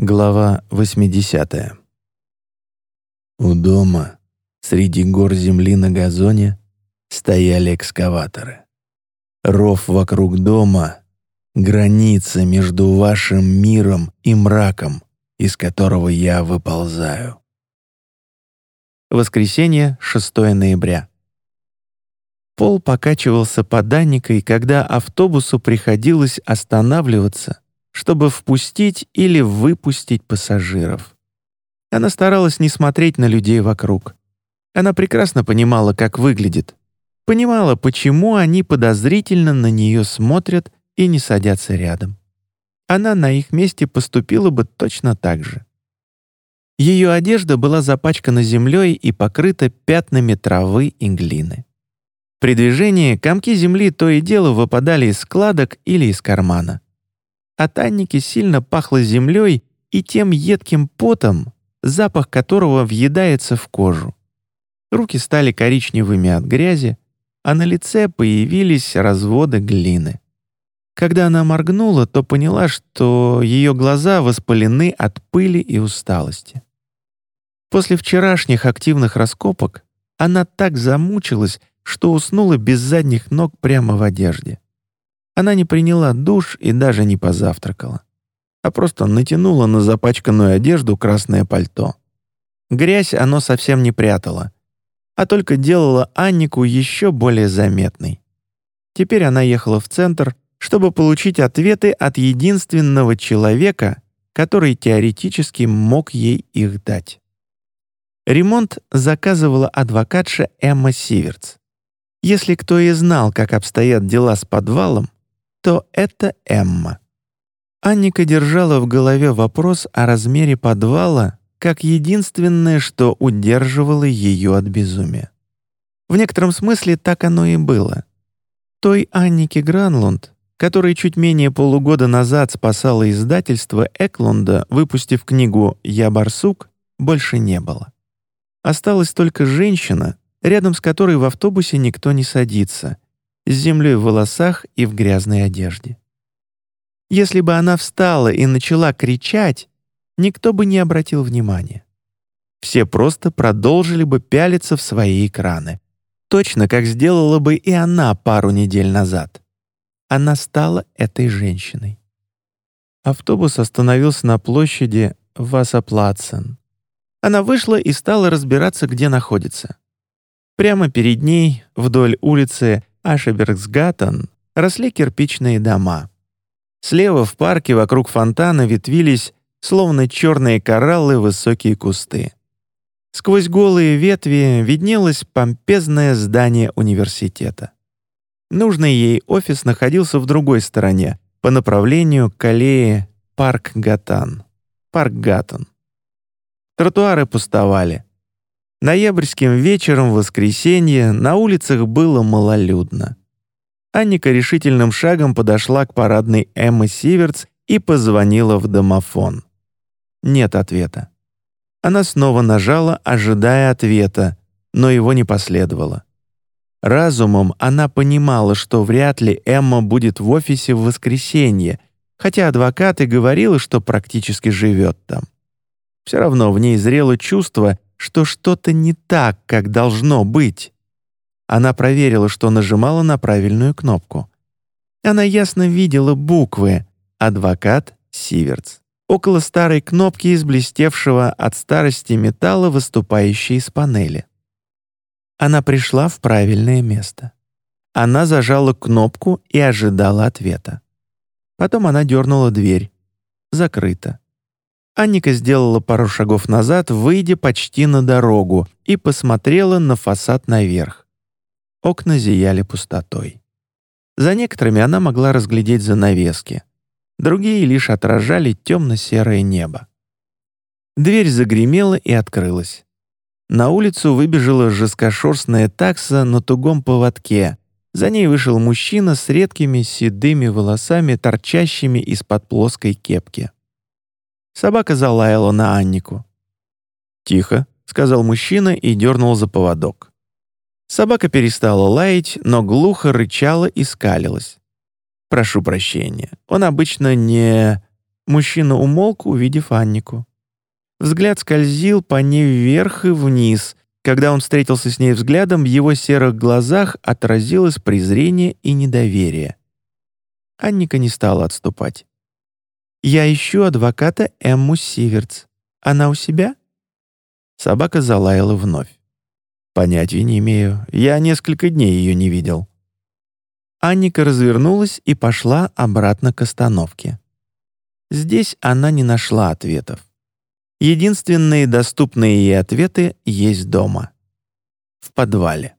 Глава 80. У дома, среди гор земли на газоне, стояли экскаваторы. Ров вокруг дома — граница между вашим миром и мраком, из которого я выползаю. Воскресенье, 6 ноября. Пол покачивался под Анникой, когда автобусу приходилось останавливаться — чтобы впустить или выпустить пассажиров. Она старалась не смотреть на людей вокруг. Она прекрасно понимала, как выглядит. Понимала, почему они подозрительно на нее смотрят и не садятся рядом. Она на их месте поступила бы точно так же. Ее одежда была запачкана землей и покрыта пятнами травы и глины. При движении комки земли то и дело выпадали из складок или из кармана. От Анники сильно пахло землей и тем едким потом, запах которого въедается в кожу. Руки стали коричневыми от грязи, а на лице появились разводы глины. Когда она моргнула, то поняла, что ее глаза воспалены от пыли и усталости. После вчерашних активных раскопок она так замучилась, что уснула без задних ног прямо в одежде. Она не приняла душ и даже не позавтракала, а просто натянула на запачканную одежду красное пальто. Грязь оно совсем не прятало, а только делала Аннику еще более заметной. Теперь она ехала в центр, чтобы получить ответы от единственного человека, который теоретически мог ей их дать. Ремонт заказывала адвокатша Эмма Сиверц. Если кто и знал, как обстоят дела с подвалом, то это Эмма. Анника держала в голове вопрос о размере подвала как единственное, что удерживало ее от безумия. В некотором смысле так оно и было. Той Аннике Гранлунд, которая чуть менее полугода назад спасала издательство Эклунда, выпустив книгу «Я барсук», больше не было. Осталась только женщина, рядом с которой в автобусе никто не садится — с землей в волосах и в грязной одежде. Если бы она встала и начала кричать, никто бы не обратил внимания. Все просто продолжили бы пялиться в свои экраны, точно как сделала бы и она пару недель назад. Она стала этой женщиной. Автобус остановился на площади Васаплацен. Она вышла и стала разбираться, где находится. Прямо перед ней, вдоль улицы Ашебергсгаттен росли кирпичные дома. Слева в парке вокруг фонтана ветвились, словно черные кораллы, высокие кусты. Сквозь голые ветви виднелось помпезное здание университета. Нужный ей офис находился в другой стороне, по направлению к аллее Парк Гатан. Парк Гаттон. Тротуары пустовали. Ноябрьским вечером в воскресенье на улицах было малолюдно. Анника решительным шагом подошла к парадной Эммы Сиверц и позвонила в домофон. Нет ответа. Она снова нажала, ожидая ответа, но его не последовало. Разумом она понимала, что вряд ли Эмма будет в офисе в воскресенье, хотя адвокат и говорила, что практически живет там. Все равно в ней зрело чувство, что что-то не так, как должно быть. Она проверила, что нажимала на правильную кнопку. Она ясно видела буквы «Адвокат Сиверц» около старой кнопки из блестевшего от старости металла, выступающей из панели. Она пришла в правильное место. Она зажала кнопку и ожидала ответа. Потом она дернула дверь. Закрыто. Анника сделала пару шагов назад, выйдя почти на дорогу, и посмотрела на фасад наверх. Окна зияли пустотой. За некоторыми она могла разглядеть занавески. Другие лишь отражали темно-серое небо. Дверь загремела и открылась. На улицу выбежала жесткошерстная такса на тугом поводке. За ней вышел мужчина с редкими седыми волосами, торчащими из-под плоской кепки. Собака залаяла на Аннику. «Тихо», — сказал мужчина и дернул за поводок. Собака перестала лаять, но глухо рычала и скалилась. «Прошу прощения, он обычно не...» Мужчина умолк, увидев Аннику. Взгляд скользил по ней вверх и вниз. Когда он встретился с ней взглядом, в его серых глазах отразилось презрение и недоверие. Анника не стала отступать. «Я ищу адвоката Эмму Сиверц. Она у себя?» Собака залаяла вновь. «Понятия не имею. Я несколько дней ее не видел». Анника развернулась и пошла обратно к остановке. Здесь она не нашла ответов. Единственные доступные ей ответы есть дома. В подвале.